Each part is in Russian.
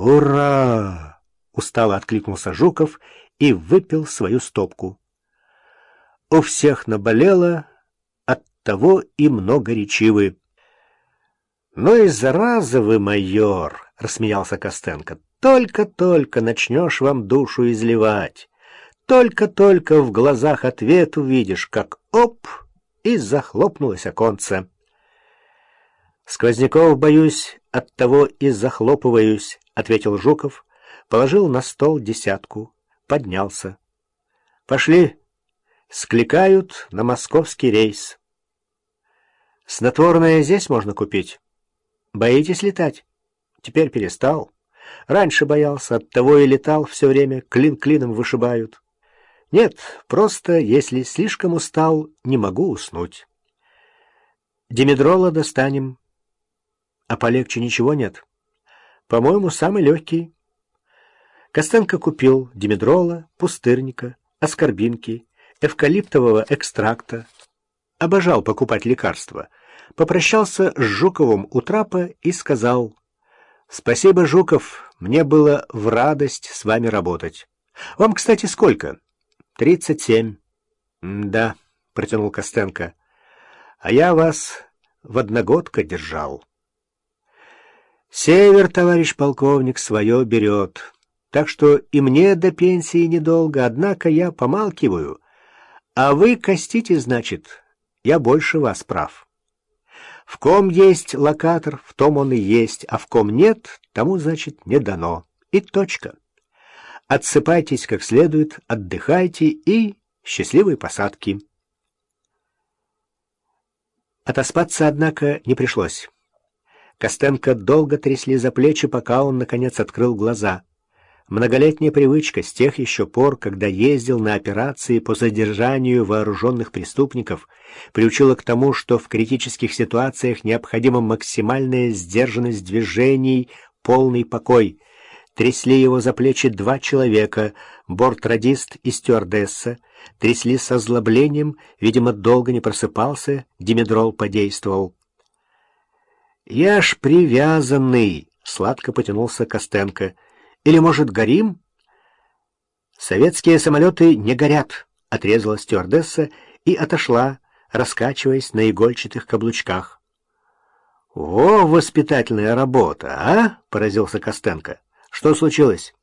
«Ура!» — устало откликнулся Жуков и выпил свою стопку. У всех наболело, оттого и много речивы. «Ну и зараза вы, майор!» — рассмеялся Костенко. «Только-только начнешь вам душу изливать. Только-только в глазах ответ увидишь, как оп!» и захлопнулось оконце. «Сквозняков боюсь, оттого и захлопываюсь», — ответил Жуков, положил на стол десятку, поднялся. «Пошли, скликают на московский рейс». «Снотворное здесь можно купить?» Боитесь летать? Теперь перестал. Раньше боялся, оттого и летал все время, клин клином вышибают. Нет, просто, если слишком устал, не могу уснуть. Димедрола достанем. А полегче ничего нет? По-моему, самый легкий. Костенко купил димедрола, пустырника, аскорбинки, эвкалиптового экстракта. Обожал покупать лекарства — попрощался с Жуковым у трапа и сказал, «Спасибо, Жуков, мне было в радость с вами работать. Вам, кстати, сколько?» «Тридцать семь». «Да», — протянул Костенко, «а я вас в одногодка держал». «Север, товарищ полковник, свое берет, так что и мне до пенсии недолго, однако я помалкиваю, а вы костите, значит, я больше вас прав». В ком есть локатор, в том он и есть, а в ком нет, тому, значит, не дано. И точка. Отсыпайтесь как следует, отдыхайте и счастливой посадки. Отоспаться, однако, не пришлось. Костенко долго трясли за плечи, пока он, наконец, открыл глаза — Многолетняя привычка с тех еще пор, когда ездил на операции по задержанию вооруженных преступников, приучила к тому, что в критических ситуациях необходима максимальная сдержанность движений, полный покой. Трясли его за плечи два человека, бортрадист и стюардесса, трясли с озлоблением, видимо, долго не просыпался, димедрол подействовал. «Я ж привязанный!» — сладко потянулся Костенко — или, может, горим?» «Советские самолеты не горят», — отрезала стюардесса и отошла, раскачиваясь на игольчатых каблучках. «О, воспитательная работа, а?» — поразился Костенко. «Что случилось?»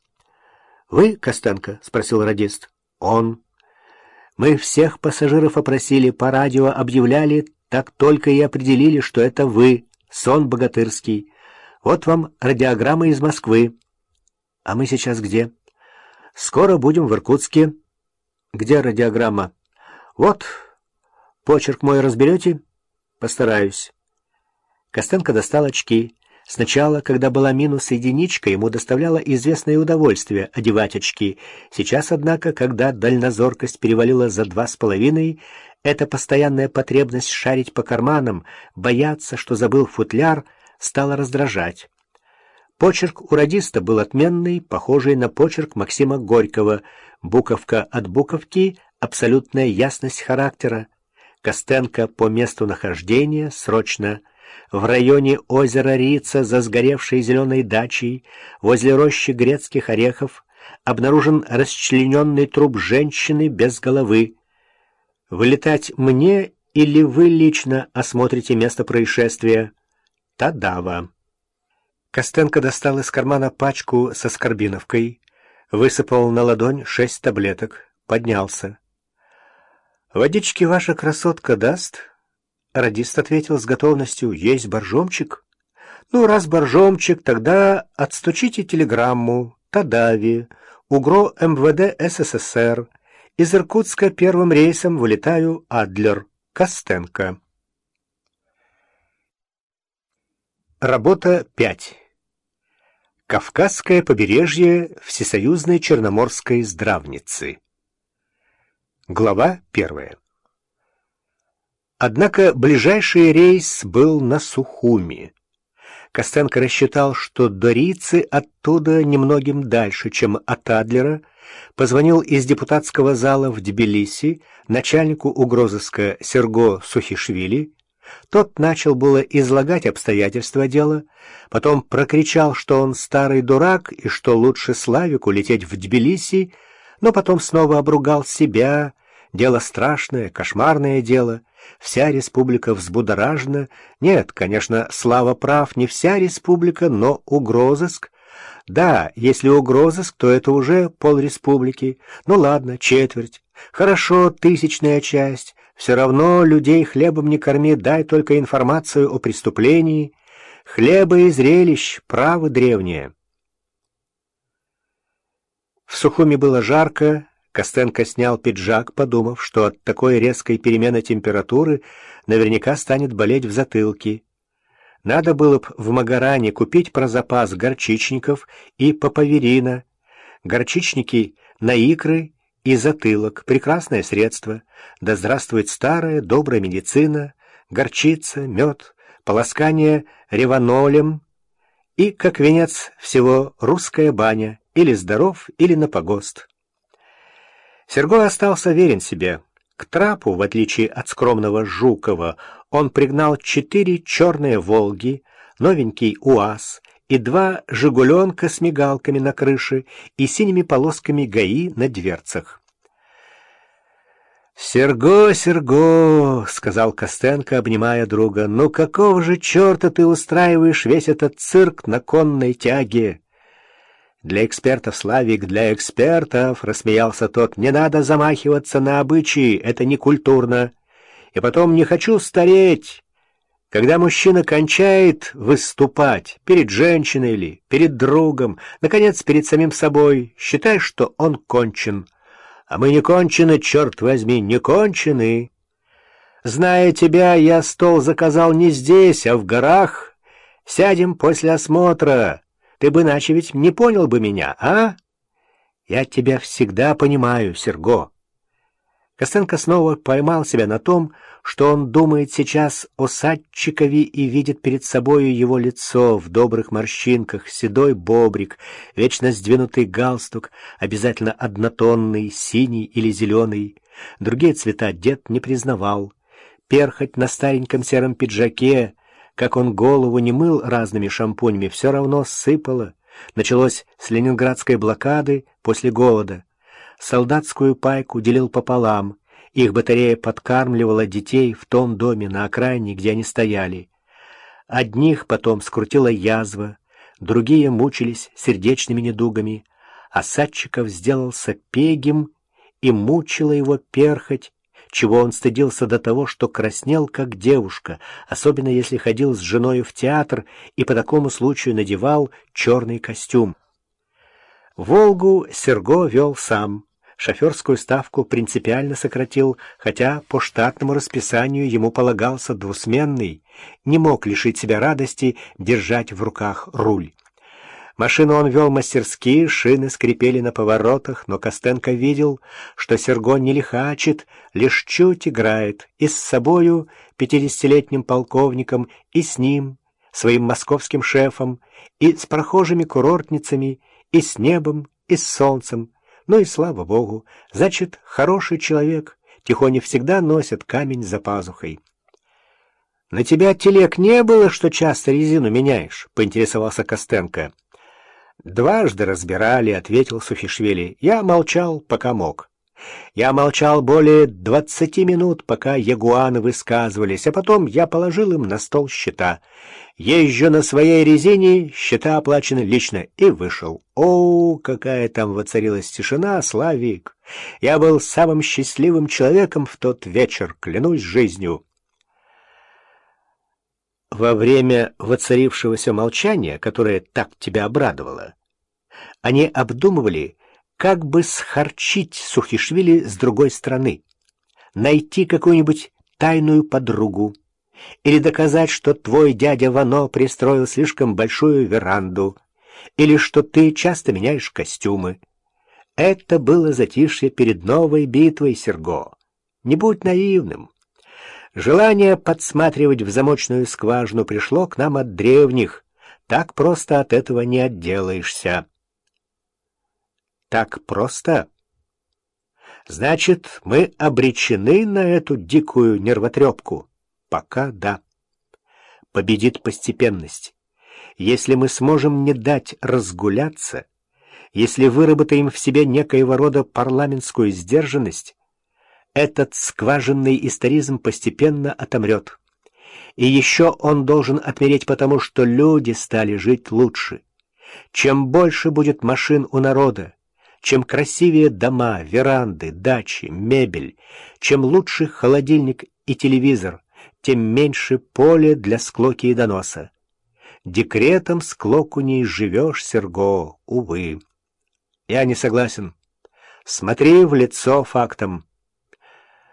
«Вы, Костенко?» — спросил радист. «Он». «Мы всех пассажиров опросили, по радио объявляли, так только и определили, что это вы, сон богатырский. Вот вам радиограмма из Москвы». А мы сейчас где? Скоро будем в Иркутске. Где радиограмма? Вот. Почерк мой разберете? Постараюсь. Костенко достал очки. Сначала, когда была минус единичка, ему доставляло известное удовольствие одевать очки. Сейчас, однако, когда дальнозоркость перевалила за два с половиной, эта постоянная потребность шарить по карманам, бояться, что забыл футляр, стала раздражать. Почерк у радиста был отменный, похожий на почерк Максима Горького. Буковка от буковки, абсолютная ясность характера. Костенко по месту нахождения, срочно. В районе озера Рица за сгоревшей зеленой дачей, возле рощи грецких орехов, обнаружен расчлененный труп женщины без головы. Вылетать мне или вы лично осмотрите место происшествия? Тадава. Костенко достал из кармана пачку со скорбиновкой, высыпал на ладонь шесть таблеток, поднялся. «Водички ваша красотка даст?» Радист ответил с готовностью. «Есть боржомчик?» «Ну, раз боржомчик, тогда отстучите телеграмму Тадави, УГРО МВД СССР. Из Иркутска первым рейсом вылетаю Адлер, Костенко». Работа 5. Кавказское побережье Всесоюзной Черноморской здравницы. Глава первая. Однако ближайший рейс был на Сухуми. Костенко рассчитал, что до Рицы оттуда немногим дальше, чем от Адлера, позвонил из депутатского зала в Тбилиси начальнику угрозыска Серго Сухишвили, Тот начал было излагать обстоятельства дела, потом прокричал, что он старый дурак и что лучше Славику лететь в Тбилиси, но потом снова обругал себя. Дело страшное, кошмарное дело. Вся республика взбудоражена. Нет, конечно, Слава прав, не вся республика, но угрозыск. Да, если угрозыск, то это уже полреспублики. Ну ладно, четверть. Хорошо, тысячная часть. Все равно людей хлебом не корми, дай только информацию о преступлении. Хлеба и зрелищ, право древнее. В Сухуми было жарко, Костенко снял пиджак, подумав, что от такой резкой перемены температуры наверняка станет болеть в затылке. Надо было б в Магаране купить про запас горчичников и папаверина. Горчичники на икры и затылок — прекрасное средство. Да здравствует старая добрая медицина, горчица, мед, полоскание реванолем и, как венец всего, русская баня, или здоров, или на погост. Сергой остался верен себе. К трапу, в отличие от скромного Жукова, он пригнал четыре черные «Волги», новенький УАЗ и два «Жигуленка» с мигалками на крыше и синими полосками ГАИ на дверцах. «Серго, Серго!» — сказал Костенко, обнимая друга. «Ну какого же черта ты устраиваешь весь этот цирк на конной тяге?» «Для экспертов, Славик, для экспертов!» — рассмеялся тот. «Не надо замахиваться на обычаи, это не культурно. И потом не хочу стареть. Когда мужчина кончает выступать перед женщиной или перед другом, наконец, перед самим собой, считай, что он кончен. А мы не кончены, черт возьми, не кончены. Зная тебя, я стол заказал не здесь, а в горах. Сядем после осмотра». Ты бы иначе ведь не понял бы меня, а? Я тебя всегда понимаю, Серго. Костенко снова поймал себя на том, что он думает сейчас о Садчикове и видит перед собою его лицо в добрых морщинках, седой бобрик, вечно сдвинутый галстук, обязательно однотонный, синий или зеленый. Другие цвета дед не признавал. Перхоть на стареньком сером пиджаке, как он голову не мыл разными шампунями, все равно сыпало. Началось с ленинградской блокады после голода. Солдатскую пайку делил пополам. Их батарея подкармливала детей в том доме на окраине, где они стояли. Одних потом скрутила язва, другие мучились сердечными недугами, а Садчиков сделался пегим, и мучила его перхоть, чего он стыдился до того, что краснел, как девушка, особенно если ходил с женой в театр и по такому случаю надевал черный костюм. «Волгу» Серго вел сам. Шоферскую ставку принципиально сократил, хотя по штатному расписанию ему полагался двусменный, не мог лишить себя радости держать в руках руль. Машину он вел мастерски, шины скрипели на поворотах, но Костенко видел, что Серго не лихачит, лишь чуть играет, и с собою, пятидесятилетним полковником, и с ним, своим московским шефом, и с прохожими курортницами, и с небом, и с солнцем. Ну и слава богу, значит, хороший человек, тихоне всегда носят камень за пазухой. «На тебя телег не было, что часто резину меняешь?» — поинтересовался Костенко. «Дважды разбирали», — ответил Суфишвили. «Я молчал, пока мог. Я молчал более двадцати минут, пока ягуаны высказывались, а потом я положил им на стол счета. Езжу на своей резине, счета оплачены лично, и вышел. О, какая там воцарилась тишина, Славик! Я был самым счастливым человеком в тот вечер, клянусь жизнью». Во время воцарившегося молчания, которое так тебя обрадовало, они обдумывали, как бы схарчить Сухишвили с другой стороны, найти какую-нибудь тайную подругу или доказать, что твой дядя Вано пристроил слишком большую веранду, или что ты часто меняешь костюмы. Это было затишье перед новой битвой, Серго. Не будь наивным. Желание подсматривать в замочную скважину пришло к нам от древних. Так просто от этого не отделаешься. Так просто? Значит, мы обречены на эту дикую нервотрепку. Пока да. Победит постепенность. Если мы сможем не дать разгуляться, если выработаем в себе некоего рода парламентскую сдержанность, этот скважинный историзм постепенно отомрет. И еще он должен отмереть потому, что люди стали жить лучше. Чем больше будет машин у народа, чем красивее дома, веранды, дачи, мебель, чем лучше холодильник и телевизор, тем меньше поле для склоки и доноса. Декретом склоку не живешь, Серго, увы. Я не согласен. Смотри в лицо фактам.